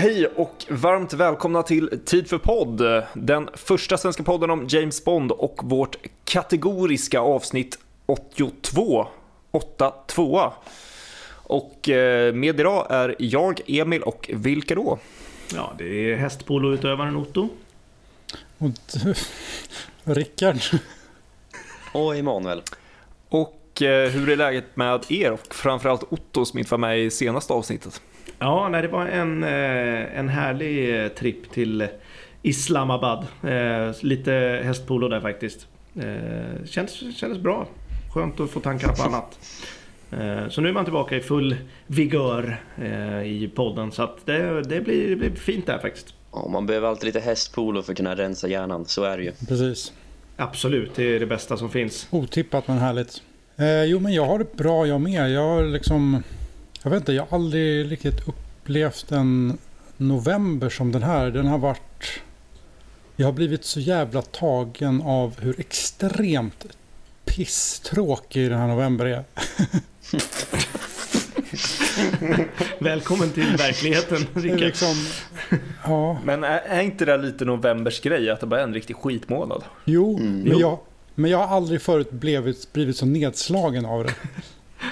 Hej och varmt välkomna till Tid för podd, den första svenska podden om James Bond och vårt kategoriska avsnitt 82, 82. Och eh, med idag är jag, Emil och vilka då? Ja, det är hästpoloutövaren Otto. Och Rickard. Och Emanuel. Och eh, hur är läget med er och framförallt Otto som inte var med i senaste avsnittet? Ja, nej, det var en, eh, en härlig tripp till Islamabad. Lite hästpolo där faktiskt. Kändes, kändes bra. Skönt att få tankarna på annat. Så nu är man tillbaka i full vigör i podden. Så att det, det, blir, det blir fint där faktiskt. Ja, man behöver alltid lite hästpolo för att kunna rensa hjärnan. Så är det ju. Precis. Absolut, det är det bästa som finns. Otippat men härligt. Eh, jo men jag har det bra jag med. Jag har liksom... Jag vet inte, jag har aldrig riktigt upplevt en november som den här. Den har varit... Jag har blivit så jävla tagen av hur extremt pisstråkig den här november är. Välkommen till verkligheten, Rickard. Liksom, ja. Men är, är, inte det lite novembers grej, att det bara är en riktig skitmånad? Jo, mm. men, jag, men jag har aldrig förut blivit, blivit så nedslagen av det.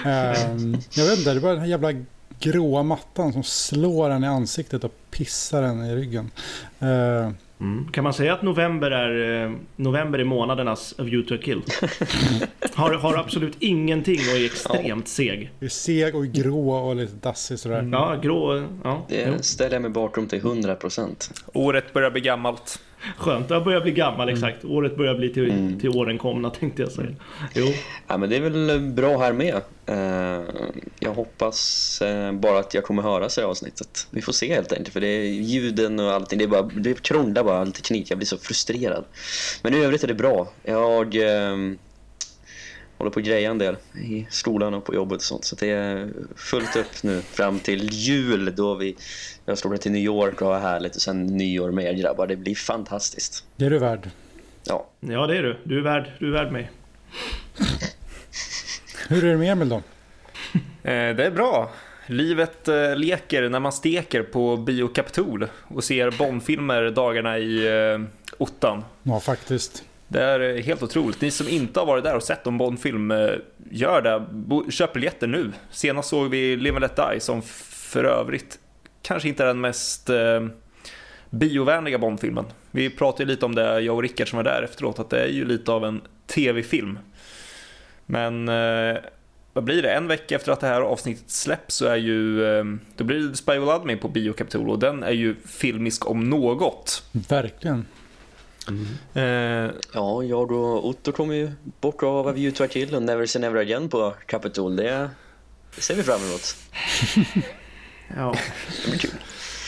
Um, jag vet inte, det är bara den här jävla gråa mattan som slår en i ansiktet och pissar en i ryggen. Uh, Mm. Kan man säga att november är, eh, november är månadernas A View to Kill? har, har absolut ingenting och är extremt seg. Det är seg och grå och lite dassig sådär. Mm. Ja, grå. Ja. Det ställer jag mig bakom till 100%. Året börjar bli gammalt. Skönt, det börjar bli gammal, mm. exakt. Året börjar bli till, mm. till åren komna tänkte jag säga. Jo. Ja, men det är väl bra här med. Uh, jag hoppas uh, bara att jag kommer höra sig i avsnittet. Vi får se helt enkelt, för det är ljuden och allting. Det, är bara, det krånglar bara lite knit. Jag blir så frustrerad. Men i övrigt är det bra. Jag... Håller på att greja en del i skolan och på jobbet och sånt. Så det är fullt upp nu fram till jul då vi jag slår till New York och har härligt och sen nyår med er grabbar. Det blir fantastiskt. Det är du värd. Ja. Ja, det är du. Du är värd, du är värd mig. Hur är det med Emil då? Eh, det är bra. Livet eh, leker när man steker på Biokapitol och ser Bondfilmer dagarna i eh, ottan. Ja, faktiskt. Det är eh, helt otroligt. Ni som inte har varit där och sett en Bondfilm, eh, gör det. Köp biljetter nu. Senast såg vi Live and Let Die som för övrigt kanske inte är den mest eh, biovänliga Bondfilmen. Vi pratade lite om det, jag och Rickard som var där efteråt, att det är ju lite av en tv-film. Men eh, vad blir det? En vecka efter att det här avsnittet släpps så är ju, eh, då blir det Spy på bio på och den är ju filmisk om något. Verkligen. Mm. Eh, ja, jag och Otto kommer ju bort av A View to a Kill och Never Say Never Again på Capitol. Det, ser vi fram emot. Ja. Det blir kul.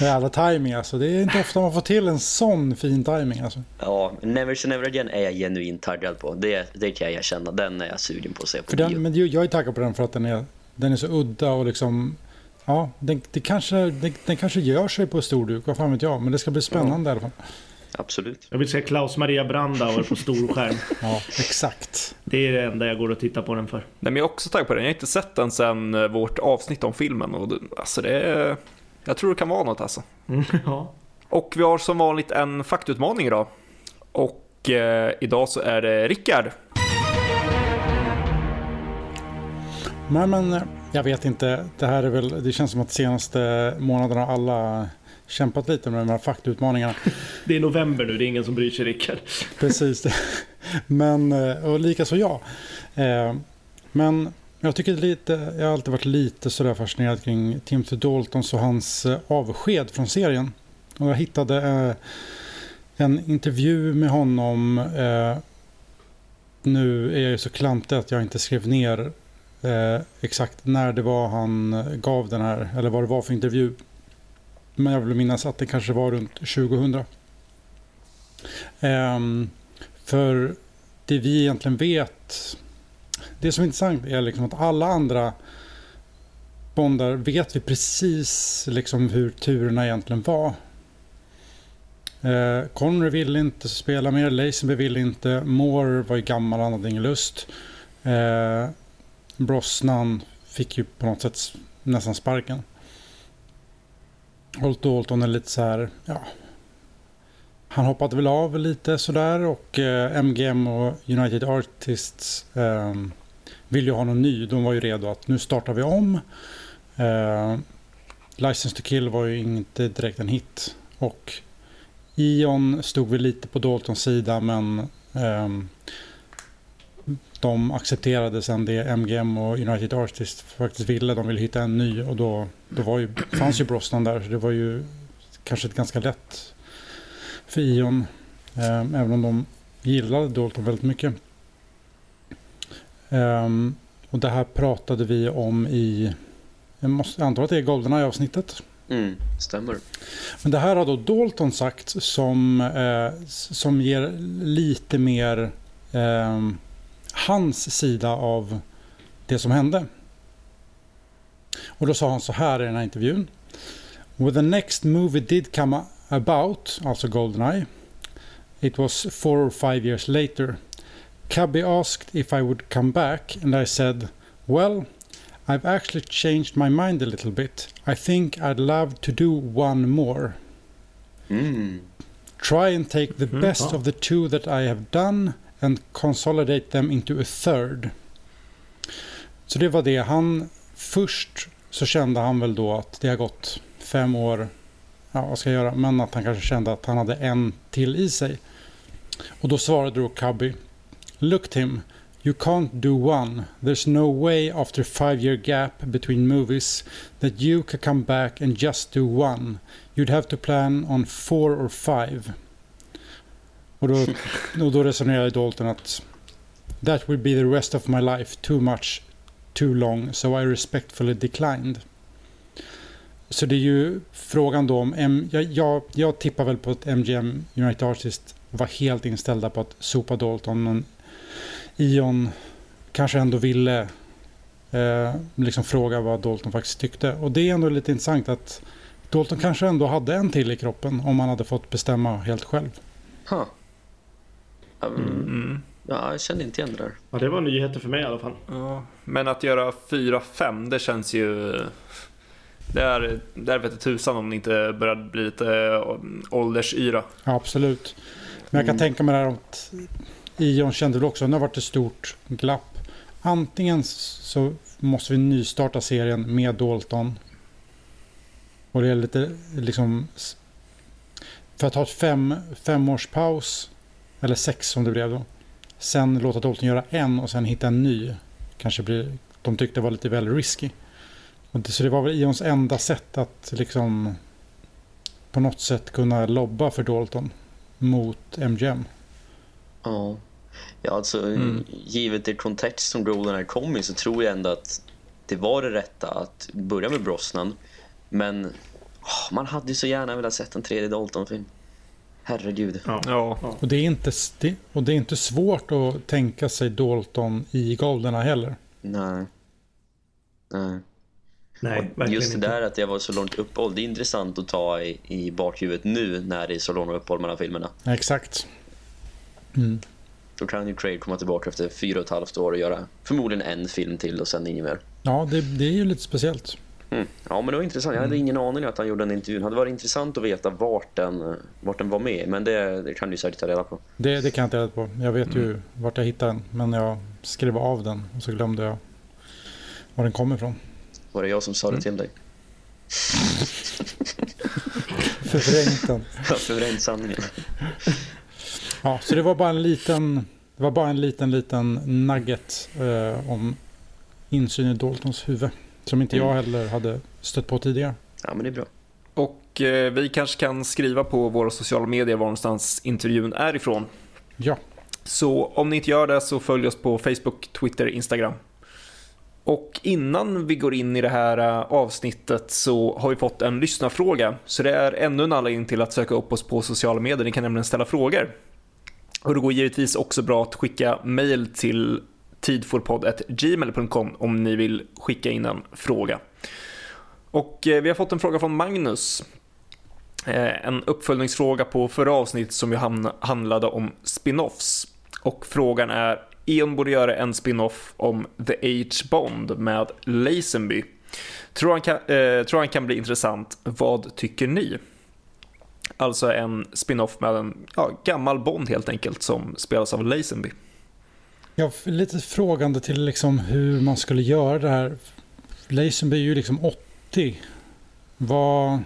Jävla timing alltså. Det är inte ofta man får till en sån fin timing alltså. Ja, Never Say Never Again är jag genuint taggad på. Det, det kan jag erkänna. Den är jag sugen på att se på för den, Men jag är taggad på den för att den är, den är så udda och liksom... Ja, den, det kanske, den, den kanske gör sig på stor duk, vad fan vet jag. Men det ska bli spännande ja. i alla fall. Absolut. Jag vill se Klaus Maria Brandauer på stor skärm. ja, exakt. Det är det enda jag går och tittar på den för. Nej, men jag är också taggad på den. Jag har inte sett den sedan eh, vårt avsnitt om filmen. Och det, alltså det är, jag tror det kan vara något alltså. Mm, ja. Och vi har som vanligt en faktutmaning idag. Och eh, idag så är det Rickard. Nej men eh, jag vet inte. Det här är väl, det känns som att de senaste månaderna alla kämpat lite med de här faktutmaningarna. Det är november nu, det är ingen som bryr sig Rickard. Precis, men eh, och likaså jag. Eh, men jag tycker lite, jag har alltid varit lite sådär fascinerad kring Timothy Daltons och hans eh, avsked från serien. Och jag hittade en intervju med honom. Nu är jag ju så klantig att jag inte skrev ner exakt när det var han gav den här, eller vad det var för intervju. Men jag vill minnas att det kanske var runt 2000. Um, ehm, för det vi egentligen vet, det som är intressant är liksom att alla andra Bondar vet vi precis liksom hur turerna egentligen var. Eh, Connery ville inte spela mer, Lazenby ville inte, Moore var ju gammal, han hade ingen lust. Eh, Brosnan fick ju på något sätt nästan sparken. Holt Dalton är lite så här, ja. Han hoppade väl av lite sådär och eh, MGM och United Artists eh, vill ju ha någon ny. De var ju redo att nu startar vi om. Eh, License to Kill var ju inte direkt en hit. Och Ion stod väl lite på Daltons sida men eh, de accepterade sen det MGM och United Artists faktiskt ville. De ville hitta en ny och då, då var ju, fanns ju Brosnan där så det var ju kanske ett ganska lätt för Ion. Eh, även om de gillade Dalton väldigt mycket. Um, och det här pratade vi om i, jag måste anta att det är Goldeneye avsnittet. Mm, stämmer. Men det här har då Dalton sagt som, eh, som ger lite mer eh, hans sida av det som hände. Och då sa han så här i den här intervjun. When the next movie did come about, alltså Goldeneye, it was four or five years later. Cubby asked if I would come back and I said, well, I've actually changed my mind a little bit. I think I'd love to do one more. Mm. Try and take the Mhm. best Ja. of the two that I have done and consolidate them into a third. Så det var det. Han först så kände han väl då att det har gått fem år. Ja, vad ska jag göra? Men att han kanske kände att han hade en till i sig. Och då svarade då Cubby. Look Tim, you can't do one. There's no way after five year gap between movies that you can come back and just do one. You'd have to plan on four or five. Och då, och då resonerade Dalton att That will be the rest of my life, too much, too long, so I respectfully declined. Så det är ju frågan då om, M, jag, jag, jag tippar väl på att MGM United Artists var helt inställda på att sopa Dalton, men Ion kanske ändå ville eh, liksom fråga vad Dalton faktiskt tyckte. Och det är ändå lite intressant att Dalton kanske ändå hade en till i kroppen om han hade fått bestämma helt själv. Huh. Um, Mm. Ja, jag kände inte igen det där. Ja, det var nyheter för mig i alla fall. Ja, men att göra 4-5, det känns ju... Där, där vet tusan om det inte börjar bli lite äh, åldersyra. Ja, absolut. Men jag kan Mm. tänka mig det här att Ion kände väl också att det har varit ett stort glapp. Antingen så måste vi nystarta serien med Dalton. Och det är lite liksom... För att ha ett fem, fem års paus, eller sex som det blev då. Sen låta Dalton göra en och sen hitta en ny. Kanske blir, de tyckte det var lite väl risky. Och det, så det var väl Ions enda sätt att liksom på något sätt kunna lobba för Dalton mot MGM. Ja. Ja, alltså Mm. givet det kontext som Goldeneye kom i så tror jag ändå att det var det rätta att börja med Brosnan. Men åh, man hade ju så gärna velat sett en tredje Dalton-film. Herregud. Ja. Ja, Och det är inte, sti- och det är inte svårt att tänka sig Dalton i Goldeneye heller. Nej. Nej. Nej, just det inte. där att jag var så långt uppehåll, det är intressant att ta i, i bakhuvudet nu när det är så långa uppehåll mellan filmerna. Exakt. Mm. Då kan ju Craig komma tillbaka efter fyra och ett halvt år och göra förmodligen en film till och sen inget mer. Ja, det, det är ju lite speciellt. Mm. Ja, men det var intressant. Jag hade ingen aning att han gjorde den intervjun. Det hade varit intressant att veta vart den, vart den var med, men det, det kan du säkert ta reda på. Det, det kan jag inte reda på. Jag vet ju vart jag hittade den. Men jag skrev av den och så glömde jag var den kom ifrån. Var det jag som sa det till dig? Förvrängt den. Jag förvrängt sanningen. Ja, så det var bara en liten, det var bara en liten, liten nugget eh, om insyn i Daltons huvud. Som inte jag heller hade stött på tidigare. Ja, men det är bra. och eh, vi kanske kan skriva på våra sociala medier var någonstans intervjun är ifrån. Ja, Så om ni inte gör det så följ oss på Facebook, Twitter, Instagram. Och innan vi går in i det här eh, avsnittet så har vi fått en lyssnarfråga. Så det är ännu en anledning till att söka upp oss på sociala medier. Ni kan nämligen ställa frågor. Och det går givetvis också bra att skicka mail till tidforpodd.gmail.com om ni vill skicka in en fråga. Och eh, vi har fått en fråga från Magnus. Eh, en uppföljningsfråga på förra avsnittet som ju handlade om spin-offs. Och frågan är, Eon borde göra en spin-off om The Age Bond med Lazenby. Tror han, kan, eh, tror han kan bli intressant. Vad tycker ni? Alltså en spin-off med en ja, gammal Bond helt enkelt som spelas av Lazenby. Jag är lite frågande till liksom hur man skulle göra det här. Lazenby är ju liksom 80. Vad...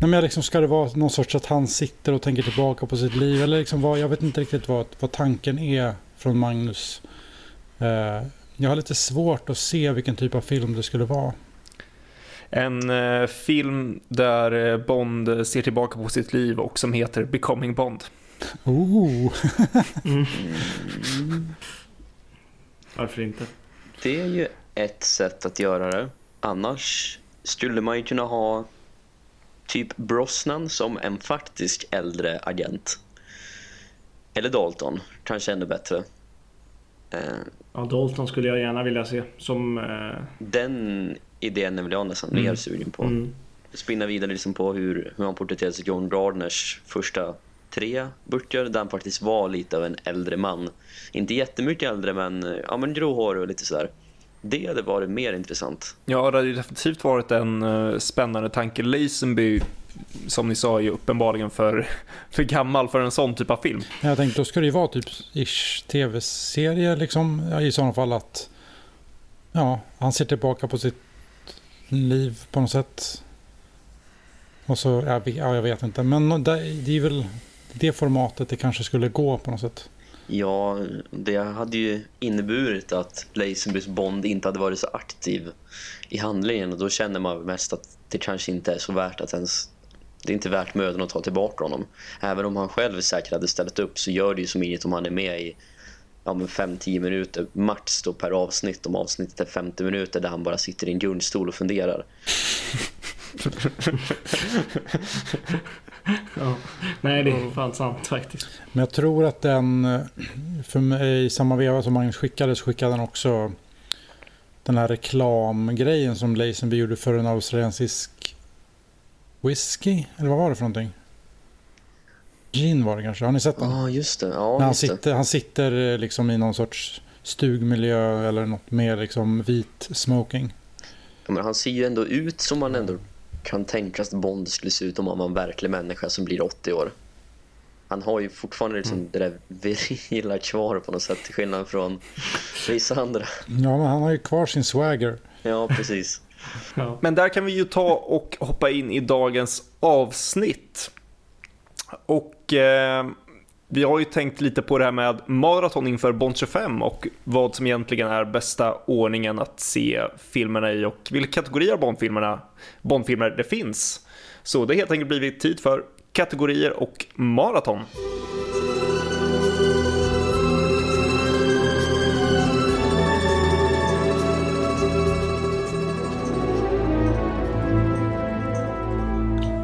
Nej, men liksom, ska det vara någon sorts att han sitter och tänker tillbaka på sitt liv? Eller liksom vad, jag vet inte riktigt vad, vad tanken är från Magnus. Eh, jag har lite svårt att se vilken typ av film det skulle vara. En eh, film där eh, Bond ser tillbaka på sitt liv och som heter Becoming Bond. Oh. Mm. Varför inte? Det är ju ett sätt att göra det. Annars skulle man ju kunna ha typ Brosnan som en faktisk äldre agent. Eller Dalton, kanske ännu bättre. Eh, Ja, Dalton skulle jag gärna vilja se som... Eh, den idén är väl jag nästan Mm. mer sugen på. mm, Spinna vidare liksom på hur, hur han porträtterades i John Gardners första tre böcker där han faktiskt var lite av en äldre man. Inte jättemycket äldre men, ja, men gråhårig och lite sådär. Det hade varit mer intressant. Ja, det hade ju definitivt varit en eh, spännande tanke. Lazenby, som ni sa, är ju uppenbarligen för, för gammal för en sån typ av film. Jag tänkte då ska det ju vara typ ish tv-serie liksom. Ja, I sådana fall att ja, han ser tillbaka på sitt liv på något sätt. Och så, ja jag vet inte. Men det, det är väl det formatet det kanske skulle gå på något sätt. Ja, det hade ju inneburit att Lazenbys Bond inte hade varit så aktiv i handlingen och då känner man mest att det kanske inte är så värt att ens det är inte värt mödan att ta tillbaka honom. Även om han själv säkert hade ställt upp så gör det ju som inget om han är med i ja, 5-10 minuter max då per avsnitt om avsnittet är 50 minuter där han bara sitter i en gungstol och funderar. ja. Nej, det är fan sant faktiskt. Men jag tror att den, för mig, i samma veva som Magnus skickade så skickade han också den här reklamgrejen som Lazenby gjorde för en australiensisk whisky. Eller vad var det för någonting? Gin var det kanske. Har ni sett den? Ja, just det. Ja, När han, just det. sitter, han sitter eh, liksom i någon sorts stugmiljö eller något mer liksom vit smoking. Ja, men han ser ju ändå ut som man ändå kan tänka sig att Bond skulle se ut om han var en verklig människa som blir 80 år. Han har ju fortfarande liksom det där virila kvar på något sätt till skillnad från vissa andra. Ja, men han har ju kvar sin swagger. Ja, precis. Ja. Men där kan vi ju ta och hoppa in i dagens avsnitt. Och eh, vi har ju tänkt lite på det här med maraton inför Bond 25 och vad som egentligen är bästa ordningen att se filmerna i och vilka kategorier av Bondfilmerna, Bondfilmer det finns. Så det har helt enkelt blivit tid för kategorier och maraton.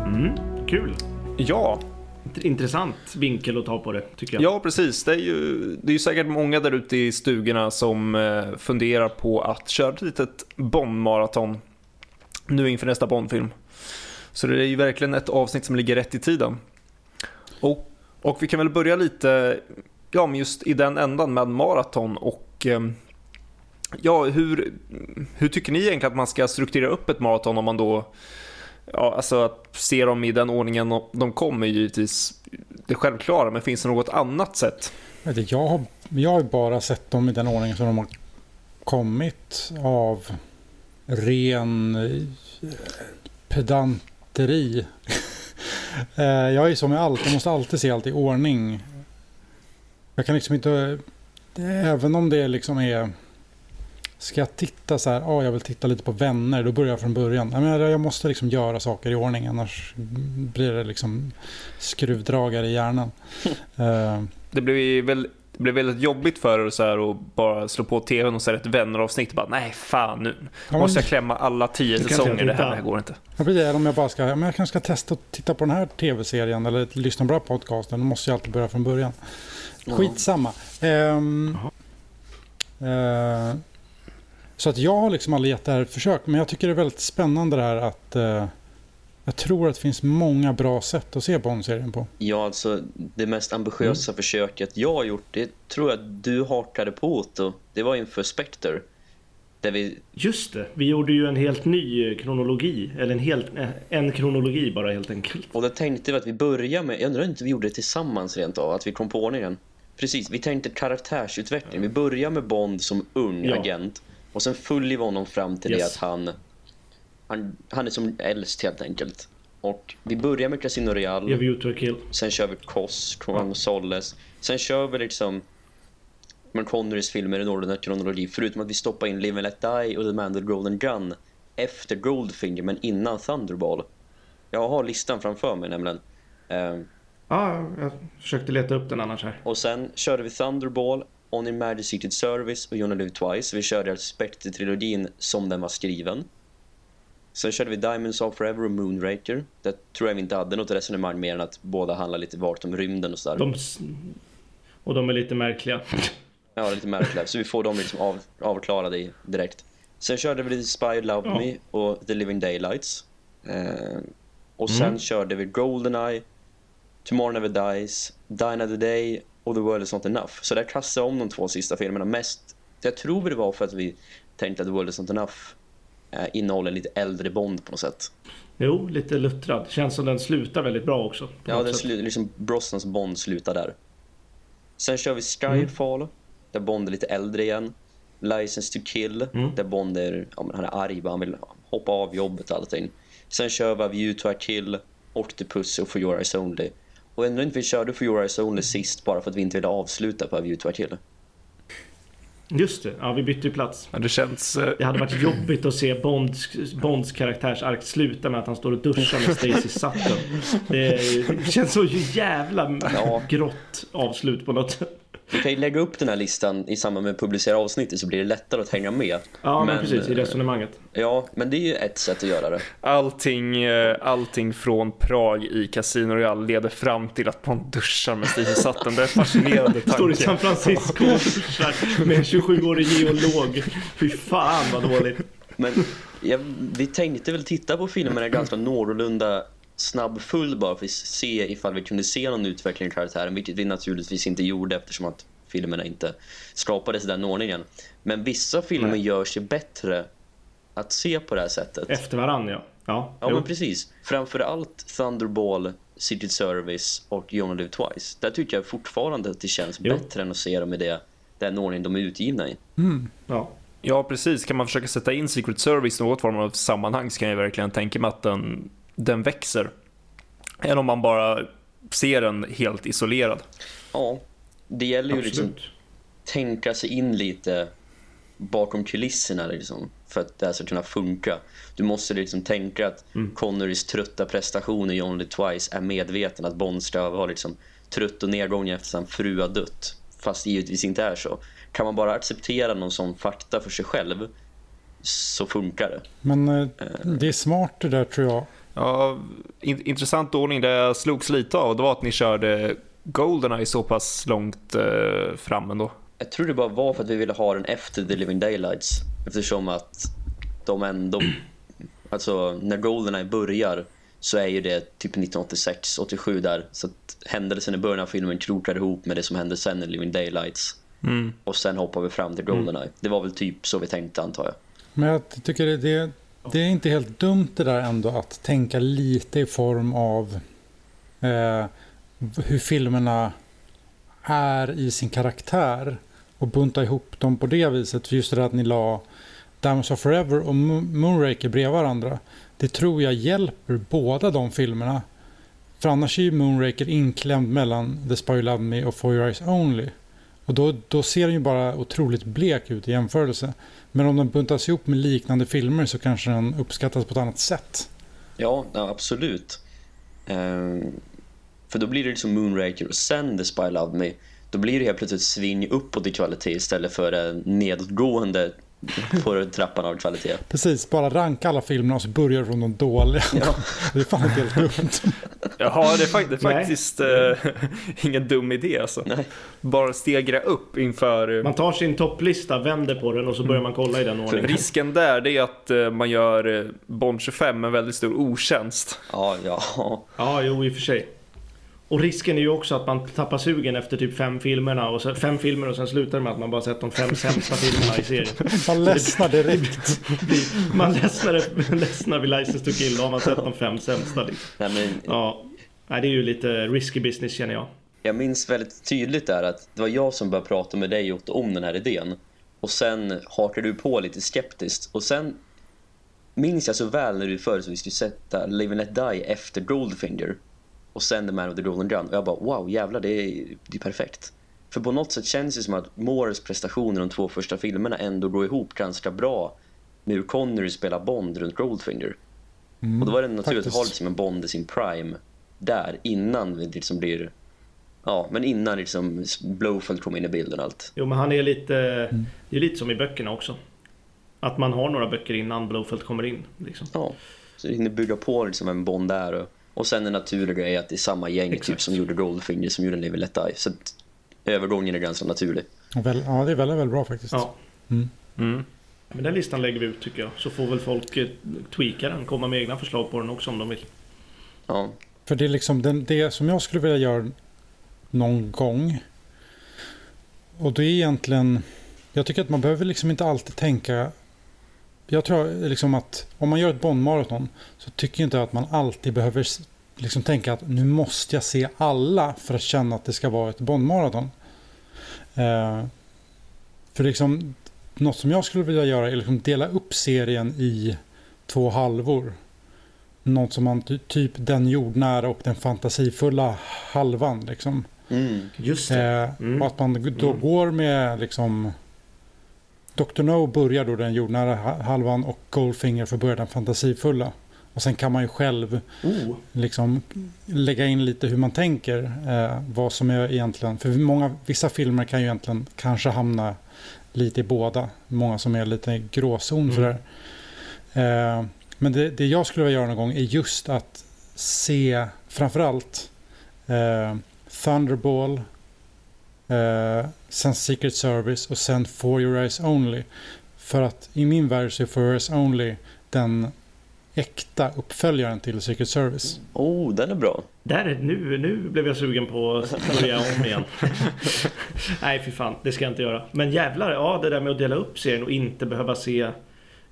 Mm, kul. Ja, Intressant vinkel att ta på det, tycker jag. Ja, precis. Det är ju, det är ju säkert många där ute i stugorna som eh, funderar på att köra ett litet Bond-maraton nu inför nästa Bond-film. Så det är ju verkligen ett avsnitt som ligger rätt i tiden. Och, och vi kan väl börja lite ja, men just i den ändan med maraton och eh, ja, hur, hur tycker ni egentligen att man ska strukturera upp ett maraton om man då Ja, alltså att se dem i den ordningen de kommer är givetvis det självklara, men finns det något annat sätt? Jag, har, jag har bara sett dem i den ordningen som de har kommit av ren eh, pedanteri. Eh, jag är som med allt, jag måste alltid se allt i ordning. Jag kan liksom inte, även om det liksom är Ska jag titta så här, ja jag vill titta lite på vänner, då börjar jag från början. Jag, menar, jag måste liksom göra saker i ordning, annars blir det liksom skruvdragare i hjärnan. Eh, Det blev ju väl det blev väldigt jobbigt för er så här att bara slå på tvn och se ett vänneravsnitt och bara nej fan nu Ja, måste jag klämma alla tio säsonger, det här, det här går inte. Ja, precis. Om jag bara ska, men jag kanske ska testa att titta på den här tv-serien eller lyssna på den här podcasten. Då måste jag alltid börja från början. Ja. Skitsamma. Ehm, eh, så att jag har liksom aldrig gett det här ett försök. Men jag tycker det är väldigt spännande det här att eh, jag tror att det finns många bra sätt att se Bond-serien på. Ja, alltså det mest ambitiösa försöket jag har gjort, det tror jag att du hakade på Otto. Det var inför Spectre. Där vi, Just det, vi gjorde ju en helt ny kronologi. Eller en, helt, eh, en kronologi bara helt enkelt. och då tänkte vi att vi börjar med, jag undrar inte vi gjorde det tillsammans rent av, att vi kom på ordningen. Precis, vi tänkte karaktärsutveckling. Vi börjar med Bond som ung Ja. agent och sen följer vi honom fram till det Yes. att han, han, han är som äldst helt enkelt. Och vi börjar med Casino to a Kill. Sen kör vi Koss, of Solace. Sen kör vi liksom men Connerys filmer i en ordinär kronologi. Förutom att vi stoppar in Live and Let Die och The Man with Golden Gun efter Goldfinger men innan Thunderball. Jag har listan framför mig nämligen. Eh, Ja, jag försökte leta upp den annars här. och sen körde vi Thunderball, On Your Majesty's Secret Service och Only Live Twice. Vi körde alltså Spectre-trilogin som den var skriven. Sen körde vi Diamonds of Forever och Moonraker. Där tror jag vi inte hade något resonemang mer än att båda handlar lite vart om rymden och sådär. De, och de är lite märkliga. Ja, lite märkligt. Så vi får dem liksom av, avklarade direkt. Sen körde vi The Spy Love Ja. Me och The Living Daylights. Eh, och sen Mm. körde vi Goldeneye, Tomorrow Never Dies, Die Another Day och The World Is Not Enough. Så där kastade jag om de två sista filmerna mest. Jag tror det var för att vi tänkte att The World Is Not Enough eh, innehåller lite äldre Bond på något sätt. Jo, lite luttrad. Känns som den slutar väldigt bra också. Ja, sätt. slu- liksom Brosnans Bond slutar där. Sen kör vi Skyfall, där Bond är lite äldre igen. License to kill, Mm. där Bond är, ja, han är arg, han vill hoppa av jobbet och allting. Sen kör vi View to a kill, Octopus och For Your Eyes Only. Och ändå inte vi körde For Your Eyes Only sist bara för att vi inte ville avsluta på A View to a kill. Just det, ja vi bytte ju plats. Men det känns... eh, Det hade varit jobbigt att se Bonds, Bonds karaktärsark sluta med att han står och duschar med Stacy Sutton. Det, det känns så jävla Ja. grått avslut på något sätt. Vi kan ju lägga upp den här listan i samband med att publicera avsnittet så blir det lättare att hänga med. Ja, men, Men, precis, i eh, resonemanget. Ja, men det är ju ett sätt att göra det. Allting, eh, allting från Prag i Casino Royale leder fram till att man duschar med Sutton. Det är fascinerande Står i tanke. San Francisco och duschar med en 27-årig geolog. Fy fan vad dåligt. Men jag, vi tänkte väl titta på filmerna ganska någorlunda snabbfull bara för att se ifall vi kunde se någon utveckling i karaktären, vilket vi naturligtvis inte gjorde eftersom att filmerna inte skapades i den ordningen. Men vissa filmer Nej. gör sig bättre att se på det här sättet. Efter varann ja. Ja, Ja jo. men precis. Framförallt Thunderball, Secret Service och You Only Live Twice. Där tycker jag fortfarande att det känns Jo. bättre än att se dem i det, den ordning de är utgivna i. ja. Ja, precis. Kan man försöka sätta in Secret Service i något form av sammanhang så kan jag verkligen tänka mig att den, den växer. Än om man bara ser den helt isolerad. Ja, det gäller ju liksom Absolut. tänka sig in lite bakom kulisserna liksom, för att det här ska kunna funka. Du måste liksom tänka att Mm. Connerys trötta prestation i Only Twice är medveten att Bond ska vara liksom trött och nedgången efter att hans fru har dött. Fast givetvis inte är så. Kan man bara acceptera någon sån fakta för sig själv så funkar det. Men eh, det är smart det där tror jag. Ja, in, intressant ordning. Det jag slogs lite av det var att ni körde Goldeneye så pass långt eh, fram ändå. Jag tror det bara var för att vi ville ha den efter The Living Daylights. Eftersom att de ändå... Alltså, när Goldeneye börjar så är ju det typ 1986, 87 där. Så att händelsen i början av filmen krokar ihop med det som hände sen i Living Daylights. Mm. Och sen hoppar vi fram till Goldeneye. Det var väl typ så vi tänkte antar jag. Men jag tycker det, det, är inte helt dumt det där ändå att tänka lite i form av eh, hur filmerna är i sin karaktär och bunta ihop dem på det viset. För just det där att ni la Diamonds of Forever och Moonraker bredvid varandra. Det tror jag hjälper båda de filmerna. För annars är ju Moonraker inklämd mellan The Spy You Love Me och For Your Eyes Only. Och då, då ser den ju bara otroligt blek ut i jämförelse. Men om den buntas ihop med liknande filmer så kanske den uppskattas på ett annat sätt. Ja, ja absolut. Ehm, för då blir det liksom Moonraker och sen The Spy Love Me. Då blir det helt plötsligt sving uppåt i kvalitet istället för en nedåtgående på trappan av kvalitet. Precis, bara ranka alla filmerna och så börjar från de dåliga. Ja. Det är fan inte helt dumt. Jaha, det är, fakt- det är Nej. faktiskt eh, ingen dum idé alltså. Nej. Bara stegra upp inför... Man tar sin topplista, vänder på den och så börjar man kolla i den ordningen. risken där det är att eh, man gör eh, Bond 25 en väldigt stor otjänst. Ja, ja. Ja, jo i och för sig. Och risken är ju också att man tappar sugen efter typ fem filmerna och så, fem filmer och sen slutar med att man bara sett de fem sämsta filmerna i serien. Man ledsnar direkt. Man ledsnar, ledsnar vid License to Kill, då har man sett de fem sämsta liksom. Nej, men Ja, Nej, det är ju lite risky business känner jag. Jag minns väldigt tydligt där att det var jag som började prata med dig Otto om den här idén. Och sen hakade du på lite skeptiskt. Och sen minns jag så väl när du föreslog att vi skulle sätta Live and Let Die efter Goldfinger. Och sen The Man of the Golden Gun. Och jag bara wow jävlar det är, det är perfekt. För på något sätt känns det som att Moores prestationer de två första filmerna ändå går ihop ganska bra med hur Connery spelar Bond runt Goldfinger. Mm, Och då var det naturligt att ha liksom en Bond i sin prime där innan det liksom blir ja, men innan liksom Blowfeld kom in i bilden och allt. Jo men han är lite, det är lite som i böckerna också. Att man har några böcker innan Blowfelt kommer in. Liksom. Ja, så det hinner bygga på liksom en Bond där och, och sen en naturlig grej att det är samma gäng typ Exakt. som gjorde Goldfinger som gjorde Live Let Die. Så övergången är ganska naturlig. Väl, ja, det är väldigt, väldigt bra faktiskt. Ja. Mm. Mm. Men den listan lägger vi ut tycker jag. Så får väl folk eh, tweaka den, komma med egna förslag på den också om de vill. Ja, För det är liksom den, det som jag skulle vilja göra någon gång. Och det är egentligen... Jag tycker att man behöver liksom inte alltid tänka... Jag tror liksom att om man gör ett Bondmaraton så tycker jag inte att man alltid behöver liksom tänka att nu måste jag se alla för att känna att det ska vara ett Bondmaraton. Eh, för liksom något som jag skulle vilja göra är liksom dela upp serien i två halvor. Något som man ty- typ den jordnära och den fantasifulla halvan liksom. mm. Just det. Eh, Mm. Och att man då Mm. går med liksom Dr. No börjar då den jordnära ha- halvan och Goldfinger får börja den fantasifulla. Och sen kan man ju själv Oh, liksom lägga in lite hur man tänker. Eh, vad som är egentligen, för många, vissa filmer kan ju egentligen kanske hamna lite i båda. Många som är lite gråzon Mm. sådär. Eh, men det, det jag skulle vilja göra någon gång är just att se framförallt eh, Thunderball, eh, sen Secret Service och sen For Your Eyes Only. För att i min värld så är For Your Eyes Only den äkta uppföljaren till Secret Service. Oh, den är bra. där är, nu, nu blev jag sugen på att börja om igen. Nej fy fan, det ska jag inte göra. Men jävlar, ja det där med att dela upp serien och inte behöva se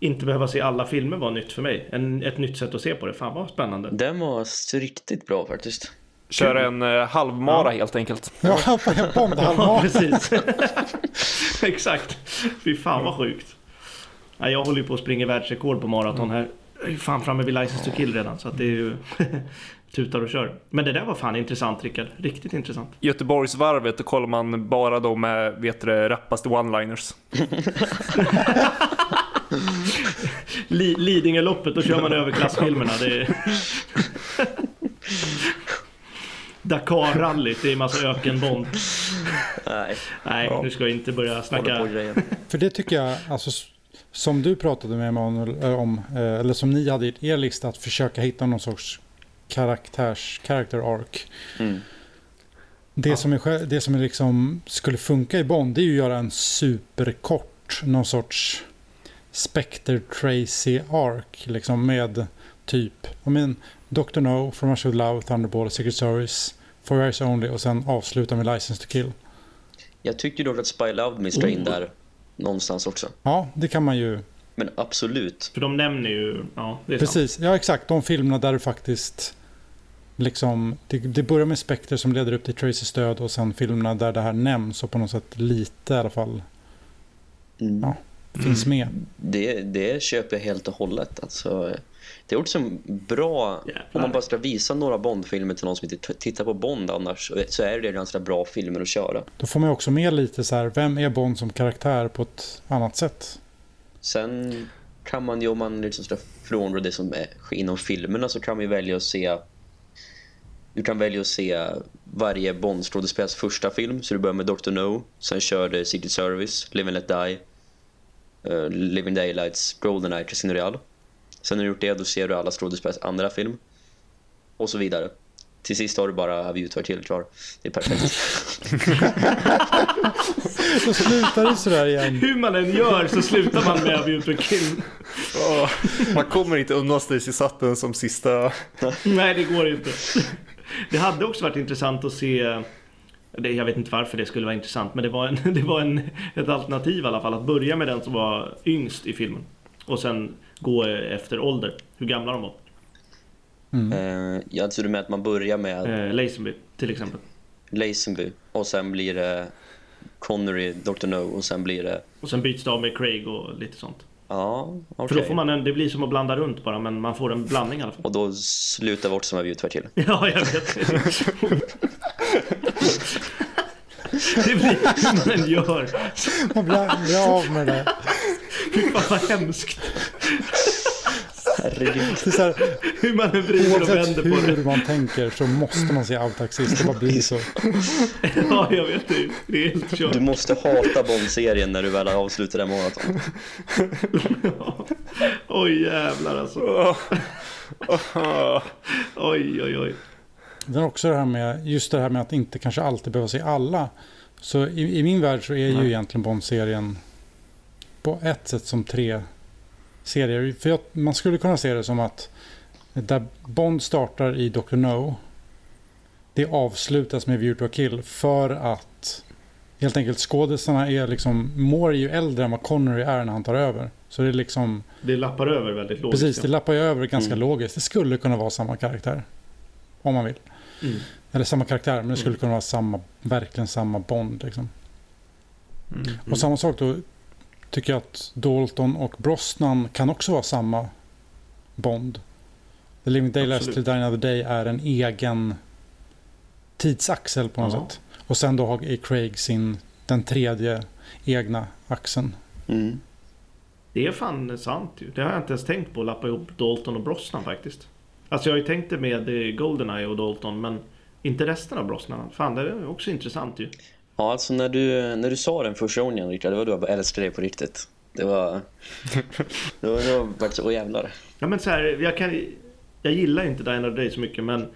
inte behöva se alla filmer var nytt för mig. En, ett nytt sätt att se på det. Fan vad spännande. Den var så riktigt bra faktiskt. Kör en uh, halvmara Ja. helt enkelt. Ja, Bond Ja, halvmara. precis. Exakt. Fy fan vad sjukt. Nej, jag håller ju på att springa världsrekord på maraton här. Jag är fan framme vid License to Kill redan. Så att det är ju tutar och kör. Men det där var fan intressant Rickard. Riktigt intressant. Göteborgsvarvet, då kollar man bara då med, vet du, rappaste one-liners. Li Lidingöloppet, då kör man överklassfilmerna. Det är... Dakar-rallyt, det är massa ökenbond. Nej, Nej, Ja. nu ska jag inte börja snacka. För det tycker jag, alltså, som du pratade med Emanuel eh, om, eh, eller som ni hade i er lista, att försöka hitta någon sorts karaktärs, character arc. Mm. Det, Ja. som, är, det som är liksom, skulle funka i Bond, det är ju att göra en superkort, någon sorts Spectre Tracy arc, liksom med typ, I mean, Dr. No, From Russia with Love, Thunderball, Secret Service, For Eyes Only och sen avsluta med License to Kill. Jag tycker dock att Spy Loved Me ska in Oh. där någonstans också. Ja, det kan man ju Men absolut. För de nämner ju... Ja, det är sant. Precis, ja exakt. De filmerna där det faktiskt liksom, det, det börjar med Spectre som leder upp till Tracys död och sen filmerna där det här nämns och på något sätt lite i alla fall Mm. Ja. finns med. Det, det köper jag helt och hållet. Alltså, det är också bra Jävlar. om man bara ska visa några Bond-filmer till någon som inte tittar på Bond annars så är det ganska bra filmer att köra. Då får man också med lite så här, vem är Bond som karaktär på ett annat sätt? Sen kan man ju om man liksom ska frånrå det som är inom filmerna så kan man ju välja att se du kan välja att se varje Bond-skådespelares första film så du börjar med Dr. No sen kör du Secret Service, Live and Let Die uh, Living Daylights, Goldeneye, Casino Real sen när du gjort det då ser du alla skådespelares andra film och så vidare till sist har du bara Have You Two Kill kvar det är perfekt Då slutar det sådär igen. Hur man än gör så slutar man med Have You Kill. Man kommer inte undan Stacy Sutton som sista... Nej, det går inte. Det hade också varit intressant att se jag vet inte varför det skulle vara intressant men det var, en, det var en, ett alternativ i alla fall att börja med den som var yngst i filmen. Och sen gå efter ålder, hur gamla de var. Mm. Eh, jag tror du med att man börjar med Eh, Lazenby till exempel. Lazenby och sen blir det Connery, Dr. No och sen blir det... Och sen byts det av med Craig och lite sånt. Ja, okej. För då får man en, det blir som att blanda runt bara men man får en blandning i alla fall. Och då slutar vårt samarbete till. Ja, jag vet. Det blir hur man än gör. Man blir av med det. Fy fan vad hemskt. Herregud. så här, Hur man än vrider och vänder på hur det. man tänker så måste man se Autaxis. Det bara blir så. Ja, jag vet det. Det är helt kört. Du måste hata Bond-serien när du väl har avslutat den maraton. Ja. Oj jävlar alltså. Oj oj oj. Det är också det här med, just det här med att inte kanske alltid behöva se alla. Så i, i min värld så är ju Nej. egentligen Bond-serien på ett sätt som tre serier. För jag, man skulle kunna se det som att där Bond startar i Dr. No det avslutas med View to a Kill för att helt enkelt skådisarna är liksom, är ju äldre än vad Connery är när han tar över. Så det är liksom, Det lappar över väldigt logiskt. precis, det lappar över ganska Mm. logiskt. Det skulle kunna vara samma karaktär. Om man vill. Mm. Eller samma karaktär, men det skulle Mm. kunna vara samma, verkligen samma Bond. Liksom. Mm. Och samma sak då tycker jag att Dalton och Brosnan kan också vara samma Bond. The Living Daylights till Die Another Day är en egen tidsaxel på något Ja. sätt. Och sen då har Craig sin, den tredje egna axeln. Mm. Det är fan sant ju. Det har jag inte ens tänkt på att lappa ihop Dalton och Brosnan faktiskt. Alltså jag har ju tänkt det med eh, Goldeneye och Dalton men inte resten av Brosnan. Fan det är också intressant ju. Ja, alltså när du, när du sa den första gången, Rickard, det var då jag bara älskade dig på riktigt. Det var... det var, det var faktiskt, åh jävlar. Ja men så här, jag kan... Jag gillar inte Die Another Day så mycket men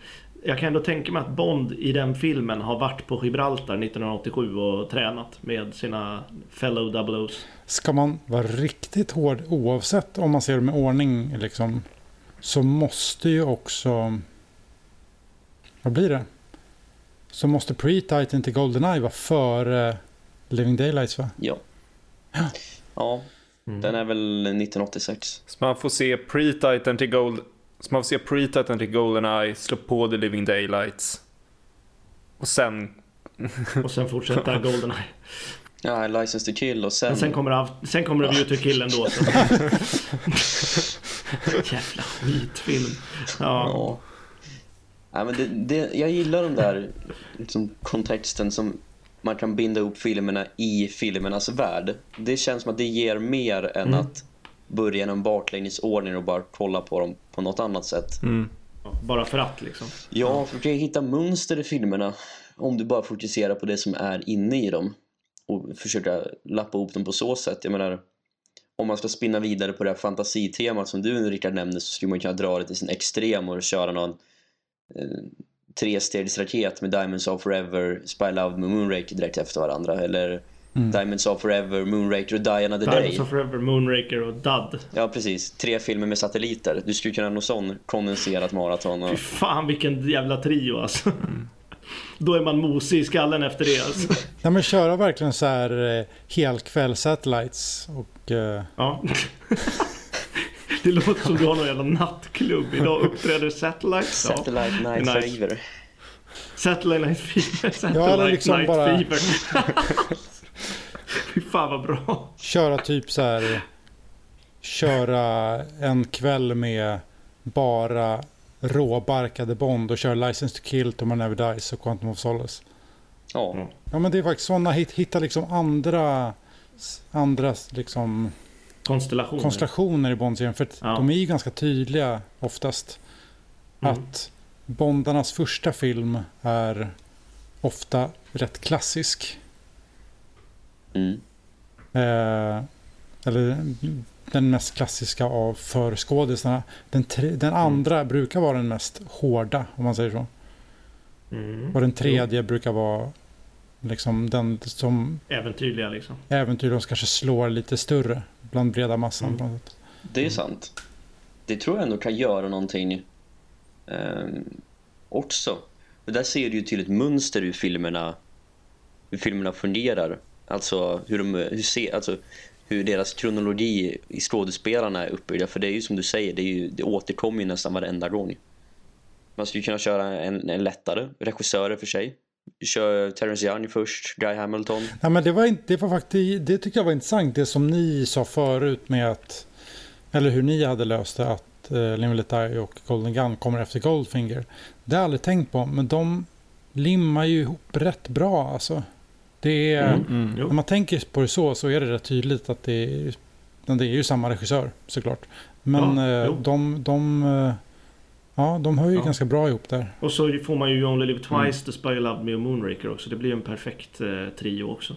jag kan ändå tänka mig att Bond i den filmen har varit på Gibraltar 1987 och tränat med sina fellow double O's. Ska man vara riktigt hård oavsett om man ser det med ordning liksom, så måste ju också... Vad blir det? Så måste Pre-Titan till Goldeneye vara före Living Daylights va? Ja. Ja, den är väl 1986. Så man får se pre-titan till Gold... Så man får se pre-titan till Goldeneye, slå på The Living Daylights. Och sen... Och sen fortsätta Goldeneye. Ja, License to kill och sen... Men sen kommer, av, sen kommer det View to Kill ändå. Så. Jävla skitfilm. Ja. Ja. Ja men det, det, jag gillar den där liksom, kontexten som man kan binda ihop filmerna i filmernas värld. Det känns som att det ger mer än Mm. att börja genom baklängesordning och bara kolla på dem på något annat sätt. Mm. Bara för att liksom. Ja, för du kan hitta mönster i filmerna om du bara fokuserar på det som är inne i dem och försöka lappa ihop dem på så sätt. Jag menar, om man ska spinna vidare på det här fantasitemat som du Rickard nämnde så skulle man kunna dra det till sin extrem och köra någon trestegsraket med Diamonds of Forever, Spy Love med Moonraker direkt efter varandra eller Mm. Diamonds of Forever, Moonraker och Die Another Day. Diamonds of Forever, Moonraker och Dud. Ja, precis. Tre filmer med satelliter. Du skulle kunna ha någon sån kondenserat maraton. Och... Fy fan vilken jävla trio alltså. Då är man mosig i skallen efter det alltså. Ja men köra verkligen så här eh, helkväll satellites och... Eh, Ja. Det låter som du har någon jävla nattklubb. Idag uppträder Satellites. Ja. Satellite Night Nice. Fever. Satellite Night Fever. Satellite Ja, liksom Night bara- Fever. Fy fan vad bra. köra typ så här... Köra en kväll med bara råbarkade Bond och köra License to Kill, Tomorrow Never Dies och Quantum of Solace. Ja. Ja men det är faktiskt sådana, hit, hitta liksom andra, andra liksom Konstellationer. konstellationer i Bond-serien. För att Ja. de är ju ganska tydliga oftast. Mm. Att Bondarnas första film är ofta rätt klassisk. Mm. Eh, eller den mest klassiska av för skådisarna. Den, tre, den andra brukar vara den mest hårda om man säger så. Mm. Och den tredje brukar vara liksom den som Äventyrliga liksom. äventyr och kanske slår lite större bland breda massan. Mm. Det är sant. Det tror jag ändå kan göra någonting ehm, också. Men där ser du ju till ett mönster hur filmerna, hur filmerna fungerar. Alltså hur, de, hur, se, alltså hur deras kronologi i skådespelarna är uppbyggda. För det är ju som du säger, det, är ju, det återkommer ju nästan varenda gång. Man skulle kunna köra en, en lättare, regissörer för sig. Kör Terrence Young först, Guy Hamilton. Ja, men det var inte, det var faktiskt, det tycker jag var intressant det som ni sa förut med att, eller hur ni hade löst det, att Live Let Die och Golden Gun kommer efter Goldfinger. Det har jag aldrig tänkt på, men de limmar ju ihop rätt bra alltså. Det är, Mm, mm, när man tänker på det så, så är det rätt tydligt att det är, det är ju samma regissör såklart. Men Ja, eh, de, de, eh, ja, de hör ju Ja. ganska bra ihop där. Och så får man ju You Only Live Twice, Mm. The Spy Who Loved Me och Moonraker också. Det blir ju en perfekt eh, trio också.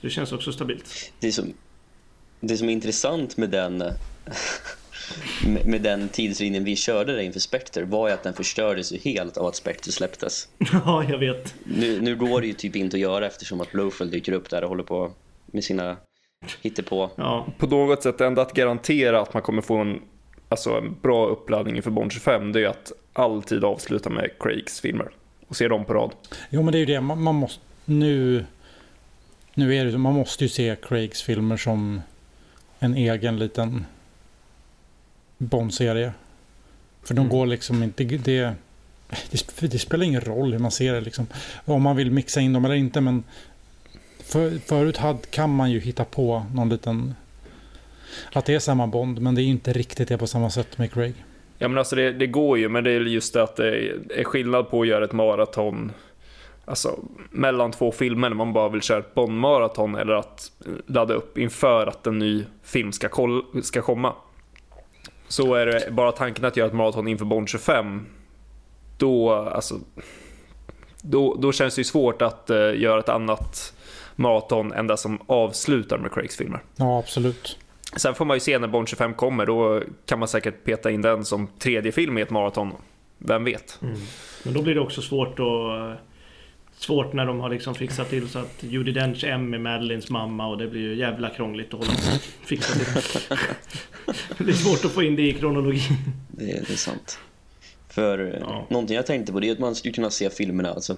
Det känns också stabilt. Det som, det som är intressant med den med, med den tidslinjen vi körde där inför Spectre var ju att den förstördes ju helt av att Spectre släpptes. ja, jag vet. Nu, nu går det ju typ inte att göra eftersom att Blowfield dyker upp där och håller på med sina hittepå. Ja, På något sätt, det enda att garantera att man kommer få en, alltså en bra uppladdning inför Bond 25, det är att alltid avsluta med Craigs filmer. Och se dem på rad. Jo men det är ju det, man, man måste, nu, nu är det man måste ju se Craigs filmer som en egen liten Bond-serie. För de Mm. går liksom inte, det, det, det spelar ingen roll hur man ser det liksom. Om man vill mixa in dem eller inte men för, förut hade, kan man ju hitta på någon liten att det är samma Bond men det är inte riktigt det på samma sätt med Craig. Ja men alltså det, det går ju, men det är just det att det är skillnad på att göra ett maraton Alltså mellan två filmer när man bara vill köra ett Bond-maraton eller att ladda upp inför att en ny film ska, koll, ska komma. Så är det bara tanken att göra ett maraton inför Bond 25 då, alltså då, då känns det ju svårt att eh, göra ett annat maraton än det som avslutar med Craigs filmer. Ja absolut. Sen får man ju se när Bond 25 kommer, då kan man säkert peta in den som tredje film i ett maraton. Vem vet? mm. Men då blir det också svårt att... Svårt när de har liksom fixat till så att Judi Dench M är Madeleines mamma och det blir ju jävla krångligt att hålla fixa till. Det är svårt att få in det i kronologin. Det, det är sant. För Ja. ja. någonting jag tänkte på det är att man skulle kunna se filmerna alltså.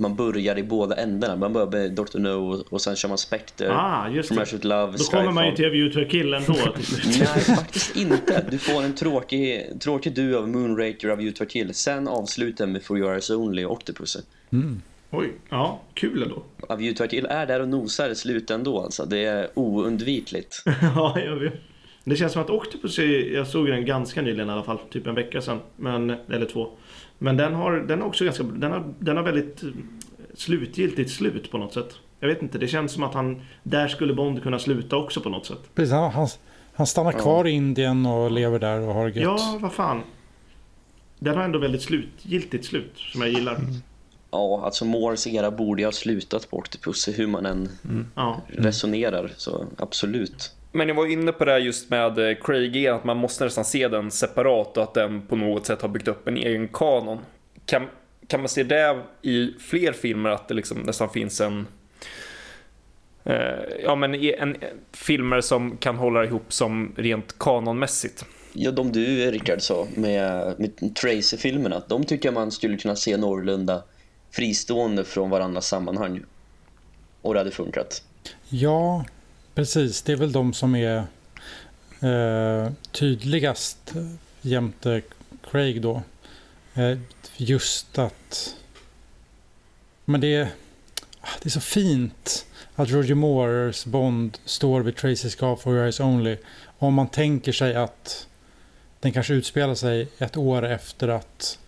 Man börjar i båda ändarna. Man börjar med Dr. No och, och sen kör man Spectre, Ah, just From with Love, Då kommer man ju Skyfall. till A View to a Kill ändå till slut. Nej, faktiskt inte. Du får en tråkig, tråkig duo av Moonraker och View to a Kill. Sen avslutar med For Your Eyes Only och Octopussy. Mm. Oj, ja, kul ändå. A View to a Kill är där och nosar i slut ändå alltså. Det är oundvikligt. ja, jag vet. Det känns som att Octopus, är, jag såg den ganska nyligen i alla fall, typ en vecka sedan. Men, eller två. Men den har, den har också ganska, den har, den har väldigt eh, slutgiltigt slut på något sätt. Jag vet inte, det känns som att han, där skulle Bond kunna sluta också på något sätt. Precis, han, han, han stannar Ja. kvar i Indien och lever där och har det gött. Ja, vad fan. Den har ändå väldigt slutgiltigt slut, som jag gillar. Ja, alltså Moores era borde ju ha slutat på Octopussy hur man än Ja. resonerar. Så absolut. Men jag var inne på det här just med eh, Craig att man måste nästan se den separat och att den på något sätt har byggt upp en egen kanon. Kan, kan man se det i fler filmer att det liksom nästan finns en eh, Ja men i en, en filmer som kan hålla ihop som rent kanonmässigt. Ja, de du Rickard sa med, med Tracy-filmerna, de tycker jag man skulle kunna se någorlunda fristående från varandras sammanhang. Och det hade funkat. Ja, precis. Det är väl de som är eh, tydligast jämte Craig då. Eh, just att... Men det är, ah, det är så fint att Roger Moores Bond står vid Tracy's Scar for Your Eyes Only. Om man tänker sig att den kanske utspelar sig ett år efter att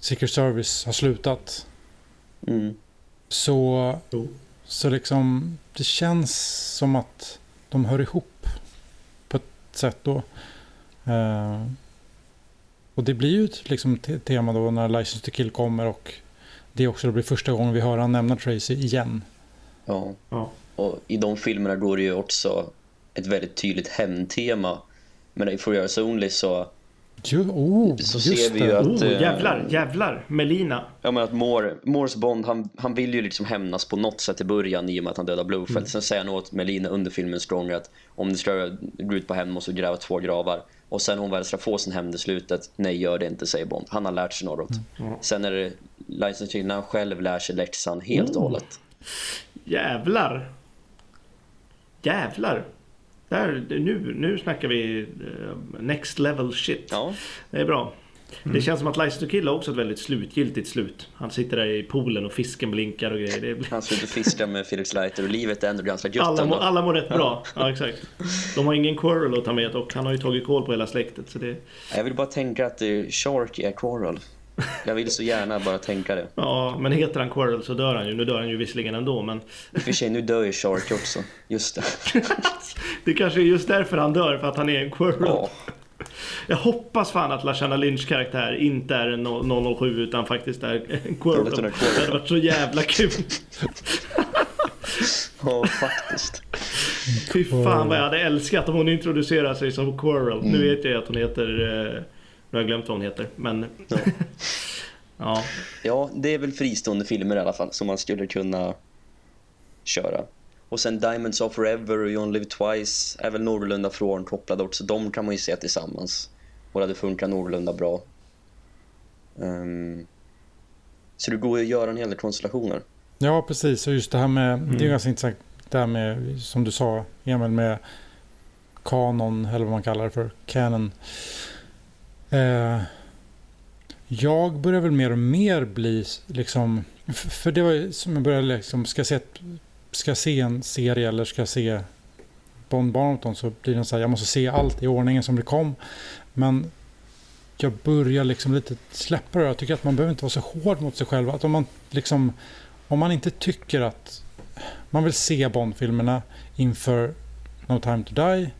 Secret Service har slutat. Mm. Så, Jo. Så liksom det känns som att de hör ihop på ett sätt då. Eh, och det blir ju ett liksom, te- tema då när License to Kill kommer och det är också blir första gången vi hör han nämna Tracy igen. Ja. Ja. Och i de filmerna går det ju också ett väldigt tydligt hämndtema. Men i For Yours Only så, Jo, oh, så just ser vi ju det. att... Oh, eh, jävlar, jävlar. Melina. Ja men att Moore, Moores Bond, han, han vill ju liksom hämnas på något sätt i början i och med att han dödar Blowfeld. Mm. Sen säger han åt Melina under filmen Stronger att om du ska gå ut på hämnd måste du gräva två gravar. Och sen hon väl ska få sin hämnd i slutet, nej gör det inte säger Bond. Han har lärt sig något. Mm. Sen är det License när han själv lär sig läxan helt och Oh. hållet. Jävlar. Jävlar. Där, nu, nu snackar vi eh, next level shit. Ja, Det är bra. Det känns som att License to Kill har också ett väldigt slutgiltigt slut. Han sitter där i poolen och fisken blinkar och grejer. Det blir... han slutar fiska med Felix Leiter och livet är ändå ganska gött Alla, ändå. alla mår rätt bra. Ja, exakt. De har ingen Quirrell att ta med och han har ju tagit koll på hela släktet. Så det, Jag vill bara tänka att eh, Shark är Quarrel. Jag vill så gärna bara tänka det. ja, men heter han Quirrell så dör han ju. Nu dör han ju visserligen ändå, men I och för sig, nu dör ju Shark också. Just det. det kanske är just därför han dör, för att han är en Quirrell. Ja, Jag hoppas fan att Lashana Lynch karaktär inte är en 007 utan faktiskt är en Quirrell. Det hade varit så jävla kul. ja faktiskt. Fy fan vad jag hade älskat om hon introducerar sig som Quirrell. Mm. Nu vet jag att hon heter... Eh, nu har jag glömt vad hon heter, men... Ja. ja. Ja, det är väl fristående filmer i alla fall som man skulle kunna köra. Och sen Diamonds of Forever och You Only Live Twice är väl någorlunda frånkopplade också. De kan man ju se tillsammans. Och det hade funkat någorlunda bra. Ehm, så det går ju att göra en hel del konstellationer. Ja, precis. Och just det här med, det är ganska intressant det här med, som du sa, Emil, med kanon, eller vad man kallar det för, canon. Eh, jag börjar väl mer och mer bli liksom, för det var ju som jag började liksom, ska jag se, ska se en serie eller ska jag se Bond Barnton så blir det så här, jag måste se allt i ordningen som det kom. Men jag börjar liksom lite släppa det. Jag tycker att man behöver inte vara så hård mot sig själv. Att om man liksom om man inte tycker att man vill se Bond-filmerna inför No time to die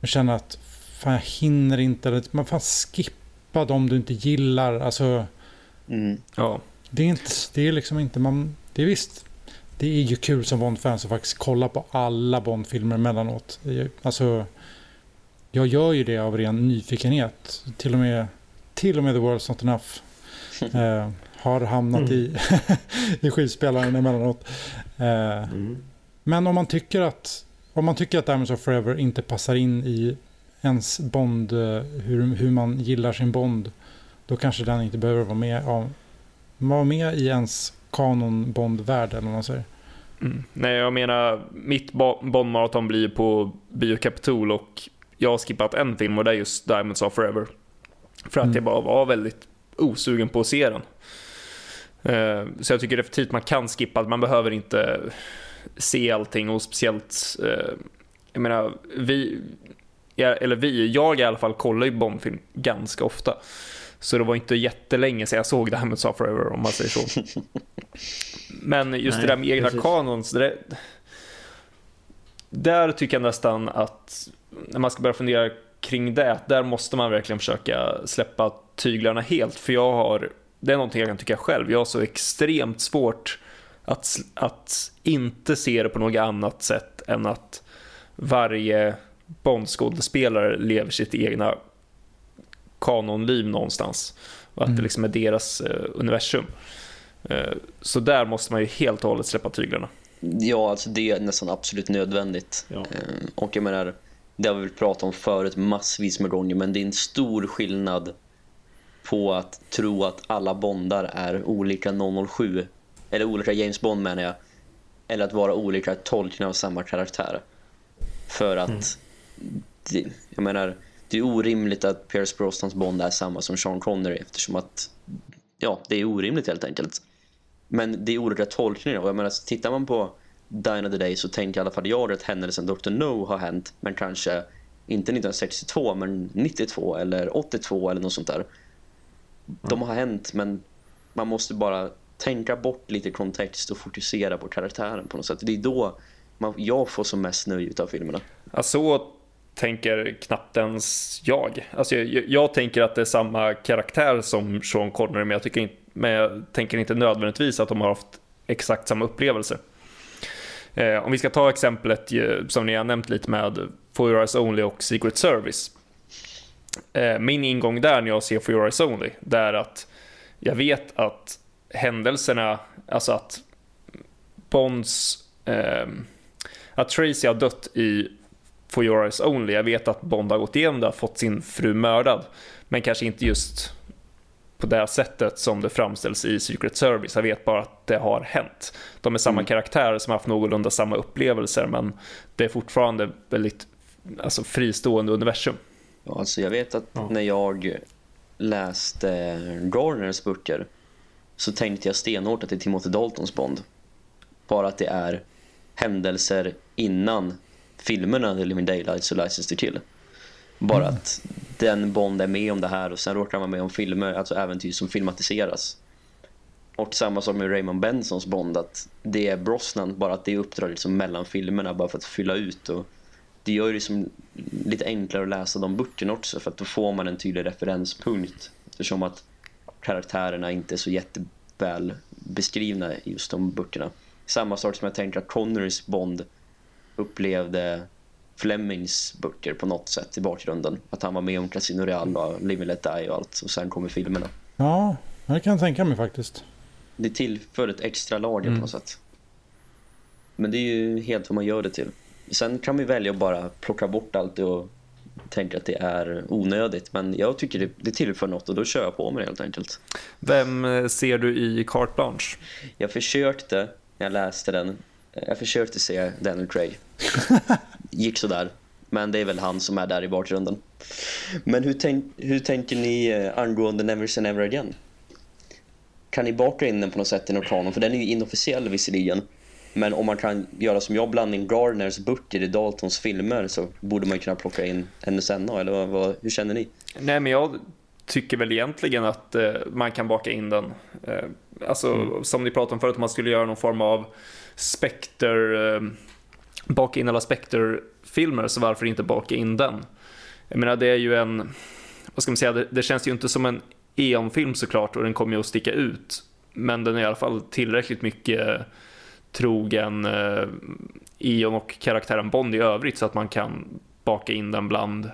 och känner att fan jag hinner inte, eller man fan skippa dem du inte gillar. Alltså Mm. Ja. det är, inte, det är liksom inte man, det är visst det är ju kul som Bond-fan att faktiskt kolla på alla Bond-filmer emellanåt. Jag- Alltså jag gör ju det av ren nyfikenhet. Till och med, till och med The World's Not Enough eh, har hamnat i, i skivspelaren emellanåt. Eh, Mm. men om man tycker att om man tycker att Diamonds of Forever inte passar in i ens Bond, eh, hur, hur man gillar sin Bond, då kanske den inte behöver vara med, ja, vara med i ens kanon Bond-värld eller vad man säger. Mm. Nej, jag menar, mitt Bo- Bond-maraton blir på Bio Capitol och jag har skippat en film och det är just Diamonds of Forever. För att Mm. jag bara var väldigt osugen på att se den. Eh, Så jag tycker definitivt man kan skippa, man behöver inte se allting och speciellt, eh, jag menar, vi, eller vi, jag i alla fall kollar ju Bondfilm ganska ofta. Så det var inte jättelänge sedan jag såg Diamonds of Forever om man säger så. Men just Nej, det där med egna precis. kanons, det där, där tycker jag nästan att när man ska börja fundera kring det, där måste man verkligen försöka släppa tyglarna helt. För jag har, det är någonting jag kan tycka själv, jag har så extremt svårt att, att inte se det på något annat sätt än att varje Bondskådespelare lever sitt egna kanonliv någonstans. Och att Mm. det liksom är deras eh, universum. Eh, så där måste man ju helt och hållet släppa tyglarna. Ja, alltså det är nästan absolut nödvändigt. Ja. Eh, Och jag menar, det har vi väl pratat om förut massvis med gånger, men det är en stor skillnad på att tro att alla Bondar är olika 007, eller olika James Bond menar jag, eller att vara olika tolkningar av samma karaktär. För att, det, jag menar, det är orimligt att Pierce Brosnans Bond är samma som Sean Connery eftersom att, ja, det är orimligt helt enkelt. Men det är olika tolkningar och jag menar, så tittar man på Dine of the Day så tänker i alla fall jag att händelsen Dr. No har hänt men kanske inte 1962 men 92 eller 82 eller något sånt där. De har hänt men man måste bara tänka bort lite kontext och fokusera på karaktären på något sätt. Det är då man, jag får som mest nöje av filmerna. Ja, så tänker knappt ens jag. Alltså, jag. Jag tänker att det är samma karaktär som Sean Connery, men jag, tycker inte, men jag tänker inte nödvändigtvis att de har haft exakt samma upplevelse. Eh, om vi ska ta exemplet som ni har nämnt lite med For Your Eyes Only och Secret Service. Eh, min ingång där när jag ser For Your Eyes Only, det är att jag vet att händelserna, alltså att Bonds, eh, att Tracy har dött i For Your Eyes Only. Jag vet att Bond har gått igenom det, fått sin fru mördad. Men kanske inte just på det sättet som det framställs i Secret Service. Jag vet bara att det har hänt. De är samma mm. karaktärer som har haft någorlunda samma upplevelser men det är fortfarande väldigt alltså, fristående universum. Ja, alltså jag vet att ja. när jag läste Garners böcker så tänkte jag stenhårt att det är Timothy Daltons Bond. Bara att det är händelser innan filmerna The Living Daylights och License to Kill. Bara mm. att den Bond är med om det här och sen råkar vara med om filmer, alltså äventyr som filmatiseras. Och samma som med Raymond Bensons Bond, att det är Brosnan, bara att det är uppdrag liksom mellan filmerna bara för att fylla ut. Och det gör det liksom lite enklare att läsa de böckerna också för att då får man en tydlig referenspunkt. Eftersom att karaktärerna inte är så jätteväl beskrivna i just de böckerna. Samma sak som jag tänker att Connerys Bond upplevde Flemings böcker på något sätt i bakgrunden. Att han var med om Casino Real och Live and Let Die och allt. Och sen kommer filmerna. Ja, det kan jag tänka mig faktiskt. Det tillför ett extra lager mm. på något sätt. Men det är ju helt vad man gör det till. Sen kan vi välja att bara plocka bort allt och tänka att det är onödigt. Men jag tycker det, det tillför något och då kör jag på mig helt enkelt. Vem eh, ser du i Carte Blanche? Jag försökte, när jag läste den, jag försökte se Daniel Craig. Gick så där. Men det är väl han som är där i bakgrunden. Men hur, tänk, hur tänker ni eh, angående Never Say Never Again? Kan ni baka in den på något sätt i någon kanon? För den är ju inofficiell visserligen. Men om man kan göra som jag, blanda in Gardners böcker i Daltons filmer så borde man kunna plocka in NSNA, eller vad, vad, hur känner ni? Nej, men jag tycker väl egentligen att eh, man kan baka in den. Eh, alltså, mm. som ni pratade om förut, man skulle göra någon form av Spectre, eh, baka in alla Spectre-filmer, så varför inte baka in den? Jag menar, det är ju en, vad ska man säga, det, det känns ju inte som en Eon-film såklart och den kommer ju att sticka ut. Men den är i alla fall tillräckligt mycket trogen eh, Eon och karaktären Bond i övrigt så att man kan baka in den bland,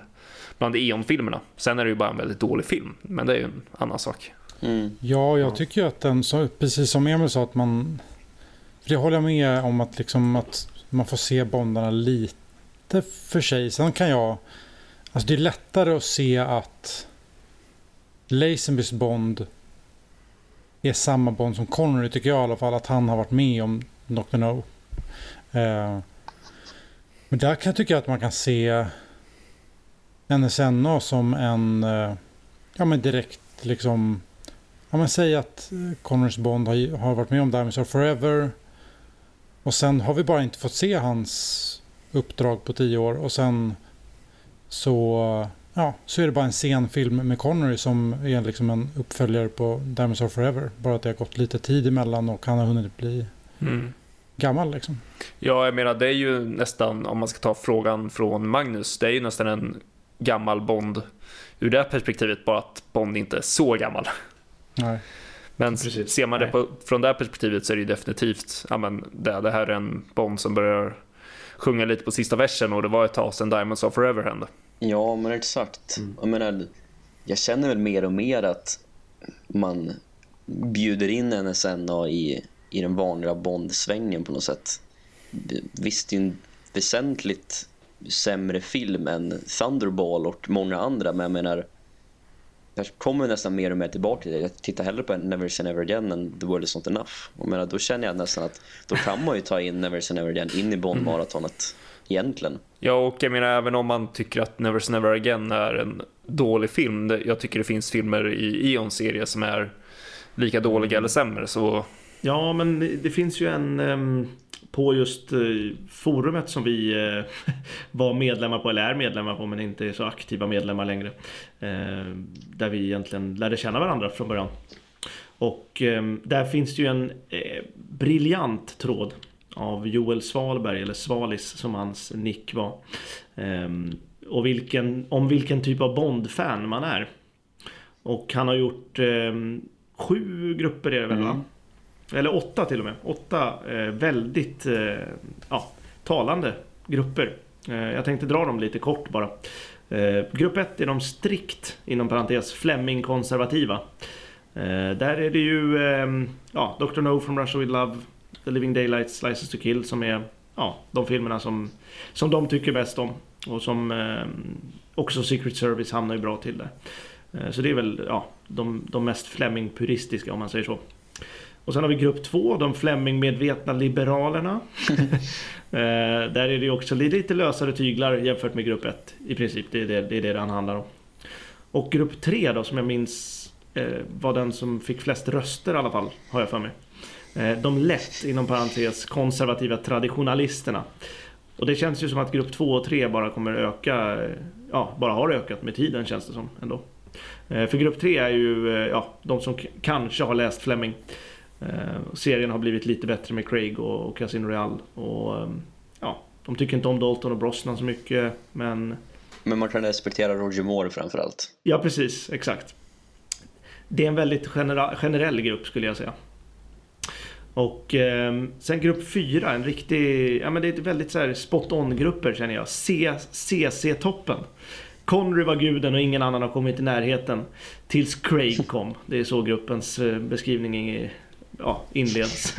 bland Eon-filmerna. Sen är det ju bara en väldigt dålig film, men det är ju en annan sak. Mm. Ja, jag tycker att den, så, precis som Emil sa, att man... För det håller jag med om att, liksom, att man får se Bondarna lite för sig. Sen kan jag... Alltså det är lättare att se att Lazenbys Bond är samma Bond som Connery tycker jag i alla fall. Att han har varit med om Dr. No. Eh, men där kan jag tycka att man kan se NSNA som en, eh, ja men direkt liksom, ja men säg att Connors Bond har, har varit med om Diamonds Are Forever. Och sen har vi bara inte fått se hans uppdrag på tio år och sen så, ja, så är det bara en scenfilm med Connery som är liksom en uppföljare på Diamonds Are Forever. Bara att det har gått lite tid emellan och han har hunnit bli mm gammal liksom. Ja, jag menar det är ju nästan, om man ska ta frågan från Magnus, det är ju nästan en gammal Bond ur det perspektivet, bara att Bond inte är så gammal. Nej. Men Precis. ser man det på, från det perspektivet så är det ju definitivt, ja men det, det här är en Bond som börjar sjunga lite på sista versen och det var ett tag sedan Diamonds of Forever hände. Ja, men exakt. Mm. Jag menar, jag känner väl mer och mer att man bjuder in NSNA i i den vanliga Bond-svängen på något sätt. Visst, det är en väsentligt sämre film än Thunderball och många andra, men jag menar jag kommer nästan mer och mer tillbaka till det. Jag tittar hellre på Never Say Never Again än The World Is Not Enough. Och menar, då känner jag nästan att då kan man ju ta in Never Say Never Again in i Bond-maratonet egentligen. Ja, och jag menar även om man tycker att Never Say Never Again är en dålig film. Jag tycker det finns filmer i Eons serie som är lika dåliga eller sämre, så Ja, men det finns ju en ehm, på just eh, forumet som vi eh, var medlemmar på, eller är medlemmar på, men inte är så aktiva medlemmar längre. Eh, där vi egentligen lärde känna varandra från början. Och där finns det ju en briljant tråd av Joel Svalberg, eller Svalis som hans nick var. Ehm, och vilken, om vilken typ av Bond-fan man är. Och han har gjort ehm, sju grupper är det väl va? Mm. Eller åtta till och med. Åtta eh, väldigt eh, ja, talande grupper. Eh, jag tänkte dra dem lite kort bara. Eh, grupp 1 är de strikt, inom parentes, Fleming-konservativa. Eh, där är det ju ehm, ja, Dr. No from Russia With Love, The Living Daylights, Slices to Kill som är ja, de filmerna som, som de tycker bäst om. Och som eh, också Secret Service hamnar ju bra till där. Eh, Så det är väl ja, de, de mest Fleming-puristiska om man säger så. Och sen har vi grupp två, de Fleming-medvetna liberalerna. Eh, där är det ju också lite lösare tyglar jämfört med grupp ett i princip. Det är det det, är det, det handlar om. Och grupp tre då som jag minns eh, var den som fick flest röster i alla fall, har jag för mig. Eh, de lätt, inom parentes, konservativa traditionalisterna. Och det känns ju som att grupp 2 och 3 bara kommer öka, ja, bara har ökat med tiden känns det som ändå. För grupp 3 är ju ja, de som kanske har läst Fleming. Eh, Serien har blivit lite bättre med Craig och Casino Royale. Och eh, ja, de tycker inte om Dalton och Brosnan så mycket, men Men man kan respektera Roger Moore framförallt. Ja, precis. Exakt. Det är en väldigt generell grupp skulle jag säga. Och eh, sen grupp 4, en riktig, ja men det är ett väldigt så här spot on grupper känner jag. C- CC-toppen. Connery var guden och ingen annan har kommit i närheten. Tills Craig kom. Det är så gruppens eh, beskrivning i, ja, inleds.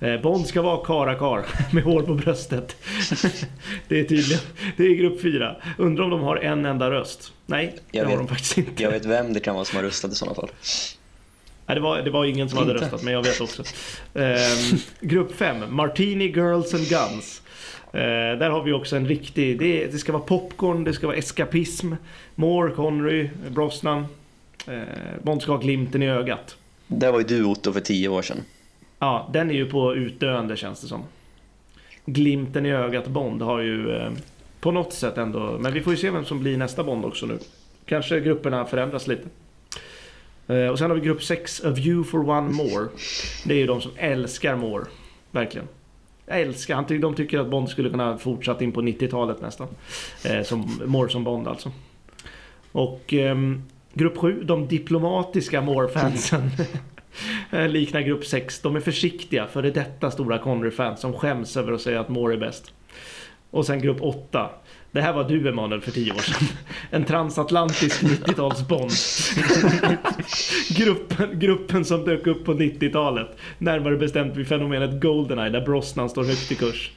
Eh, Bond ska vara karakar med hår på bröstet. Det är tydligen, det är grupp 4. Undrar om de har en enda röst? Nej, det Jag har vet- de faktiskt inte. Jag vet vem det kan vara som har röstat i sådana fall. Nej, det, var, det var ingen som hade Inte. röstat, men jag vet också. Ehm, grupp 5, Martini Girls and Guns. Eh, där har vi också en riktig, det, det ska vara popcorn, det ska vara eskapism. Moore, Connery, Brosnan. Eh, Bond ska ha glimten i ögat. Där var ju du Otto för tio år sedan. Ja, den är ju på utdöende känns det som. Glimten i ögat Bond har ju eh, på något sätt ändå, men vi får ju se vem som blir nästa Bond också nu. Kanske grupperna förändras lite. Eh, och sen har vi grupp 6, A View for One More. Det är ju de som älskar More, verkligen. Jag älskar, han ty- de tycker att Bond skulle kunna fortsatt in på 90-talet nästan. Eh, som more som Bond alltså. Och ehm, grupp 7, de diplomatiska Moore-fansen. Eh, liknar grupp 6. De är försiktiga för det detta stora Connery-fans som skäms över att säga att Moore är bäst. Och sen grupp 8. Det här var du Emanuel för 10 år sedan. En transatlantisk 90-talsbond. gruppen, gruppen som dök upp på 90-talet. Närmare bestämt vid fenomenet Goldeneye där Brosnan står högt i kurs.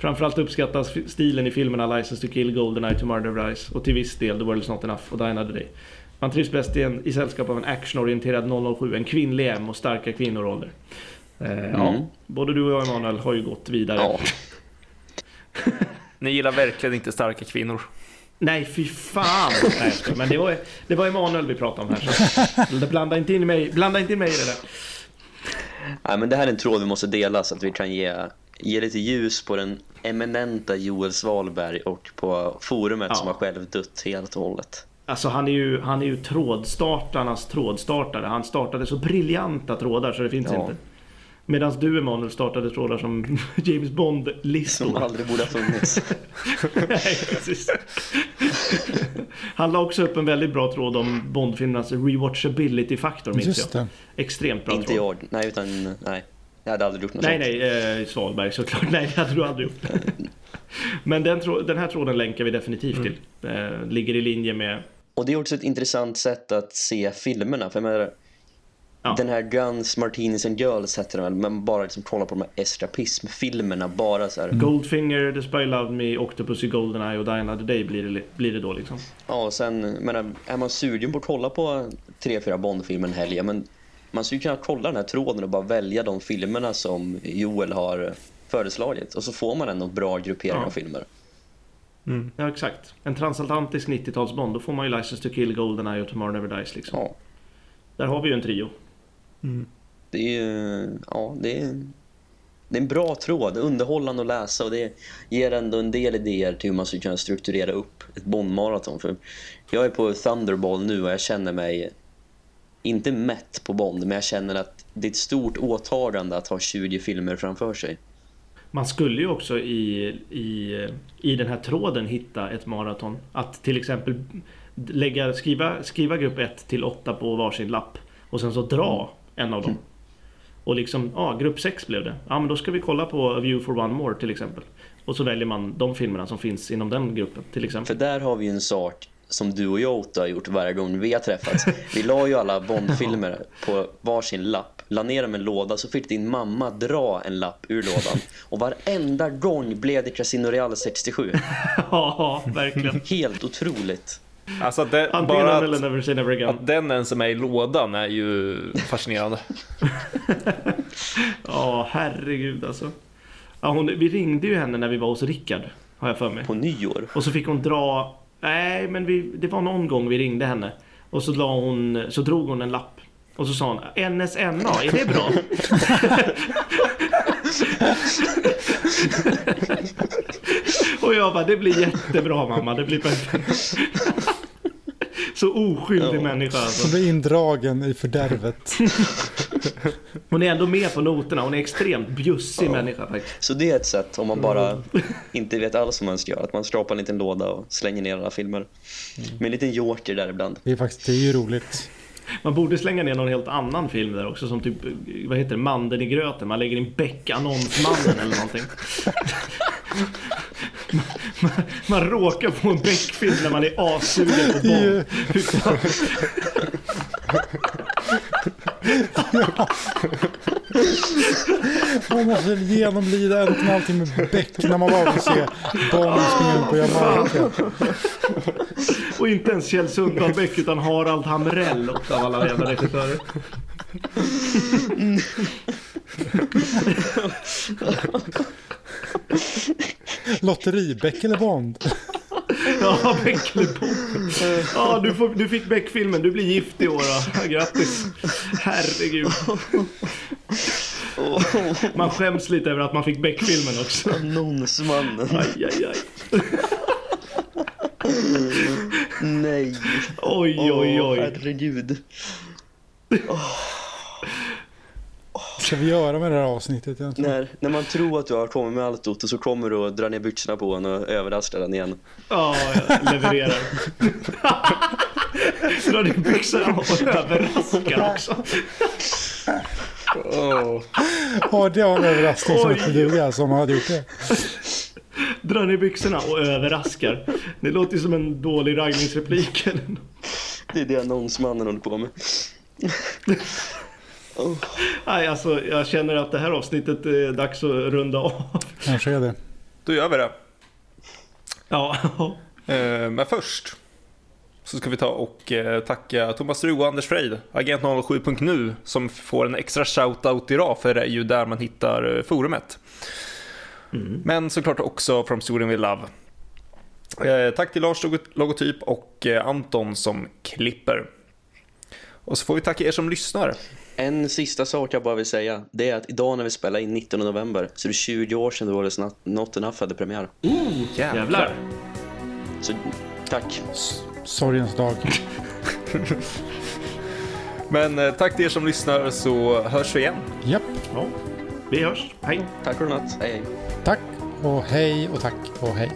Framförallt uppskattas stilen i filmerna License to Kill, Goldeneye, Tomorrow Rise och till viss del The World Is Not Enough och Die Another Day. Man trivs bäst i, en, i sällskap av en actionorienterad 007, en kvinnlig M och starka kvinnoroller. Eh, Ja, Mm. både du och jag Emanuel har ju gått vidare. Ja. Ni gillar verkligen inte starka kvinnor. Nej, fy fan! Nej, men det var, det var Emanuel vi pratade om här. Så. Blanda, inte in mig, blanda inte in mig i det där. Nej, men det här är en tråd vi måste dela så att vi kan ge, ge lite ljus på den eminenta Joel Svalberg och på forumet Ja. som har själv dött helt och hållet. Alltså han är ju, han är ju trådstartarnas trådstartare. Han startade så briljanta trådar så det finns Ja. inte. Medan du Emanuel startade trådar som James Som Bond-listor. aldrig borde ha funnits. Nej, precis. Han la också upp en väldigt bra tråd om Bondfilmernas rewatchability-faktor minns jag. Extremt bra Inte tråd. jag. Nej, utan nej. Jag hade aldrig gjort något Nej, sånt. nej, eh, Svalberg såklart. Nej, det hade du aldrig gjort. Men den, den här tråden länkar vi definitivt till. Eh, ligger i linje med... Och det är också ett intressant sätt att se filmerna. För jag menar, Ja. Den här Guns, Martinis and Girls heter den men bara liksom kolla på de här eskapism-filmerna. Bara så här, Goldfinger, The Spy Loved Me, Octopussy Goldeneye och Die Another Day blir det, blir det då liksom. Ja, och sen, menar, är man sugen på att kolla på tre, fyra Bond-filmer en helg, men man skulle kunna kolla den här tråden och bara välja de filmerna som Joel har föreslagit. Och så får man ändå bra gruppering Ja. av filmer. Ja, exakt. En transatlantisk 90-talsbond, då får man ju License to Kill, Goldeneye och Tomorrow Never Dies liksom. Ja, Där har vi ju en trio. det är ju, ja, det är, det är en bra tråd, underhållande att läsa och det ger ändå en del idéer till hur man skulle kunna strukturera upp ett Bond-maraton. För jag är på Thunderball nu och jag känner mig inte mätt på Bond, men jag känner att det är ett stort åtagande att ha 20 filmer framför sig. Man skulle ju också i, i, i den här tråden hitta ett maraton. Att till exempel lägga, skriva, skriva grupp 1 till 8 på varsin lapp. Och sen så dra en av dem. Och liksom, ja, grupp 6 blev det. Ja, men då ska vi kolla på A View for One More till exempel. Och så väljer man de filmerna som finns inom den gruppen till exempel. För där har vi ju en sak som du och jag Otto har gjort varje gång vi har träffats. Vi la ju alla Bond-filmer på varsin lapp, la ner dem i en låda så fick din mamma dra en lapp ur lådan. Och varenda gång blev det Casino Real 67. Ja, verkligen. Helt otroligt. Alltså det, Antingen bara eller att, Never say never again. att den ens är med i lådan är ju fascinerande. Ja, herregud alltså. Ja, hon, vi ringde ju henne när vi var hos Rickard, har jag för mig. På nyår. Och så fick hon dra... Nej, men vi, det var någon gång vi ringde henne. Och så, la hon, så drog hon en lapp. Och så sa hon NSNA, är det bra? och jag bara, det blir jättebra mamma, det blir perfekt. Så oskyldig Ja. människa alltså. Som blir indragen i fördärvet. Hon är ändå med på noterna, hon är extremt bjussig människa faktiskt. Så det är ett sätt om man bara inte vet alls vad man ska göra. Att man skrapar en liten låda och slänger ner alla filmer. Med en liten joker där ibland. Det är faktiskt det är ju roligt. Man borde slänga ner någon helt annan film där också som typ, vad heter det, Mandeln i gröten. Man lägger in Beck annonsmannen eller någonting. Man, man, man råkar få en Beck-film när man är assugen på Bond. Man måste genomlida en och en halv timme Beck när man bara vill se Bond springa runt på Jamaica. Och inte ens Kjell Sundvall Beck utan Harald Hamrell också av alla jävla regissörer. Lotteri-Beck eller Bond? Ja, Beck. Ja, du, får, du fick Beck-filmen. Du blir gift i år då. Grattis. Herregud. Man skäms lite över att man fick Beck-filmen också. Annonsmannen. Aj, aj, aj. Nej. Oj, oj, Åh, oj. herregud. Vad ska vi göra med det här avsnittet egentligen? När, när man tror att du har kommit med allt Otto så kommer du och drar ner byxorna på en och överraskar den igen. Ja, jag levererar. Drar ner byxorna och överraskar också. Ja, det var en överraskning som inte duga som hade gjort det. Drar ner byxorna och överraskar. Det låter ju som en dålig raggningsreplik. Det är det annonsmannen håller på med. Nej, alltså jag känner att det här avsnittet är dags att runda av. Kanske är det. Då gör vi det. Ja, Eh, Men först så ska vi ta och eh, tacka Thomas Strug och Anders Freid, Agent 07.nu, som får en extra shoutout idag, för det är ju där man hittar eh, forumet. Men såklart också From Sweden We Love. Tack till Lars Logo- Logotyp och Anton som klipper. Och så får vi tacka er som lyssnar. En sista sak jag bara vill säga. Det är att idag när vi spelar in 19 november så är det 20 år sedan då Not, Not Enough hade premiär. jävlar. Så tack. S- Sorgens dag. Men eh, tack till er som lyssnar så hörs vi igen. Japp. Ja, vi hörs. Hej. Tack och godnatt. Hej hej. Tack och hej och tack och hej.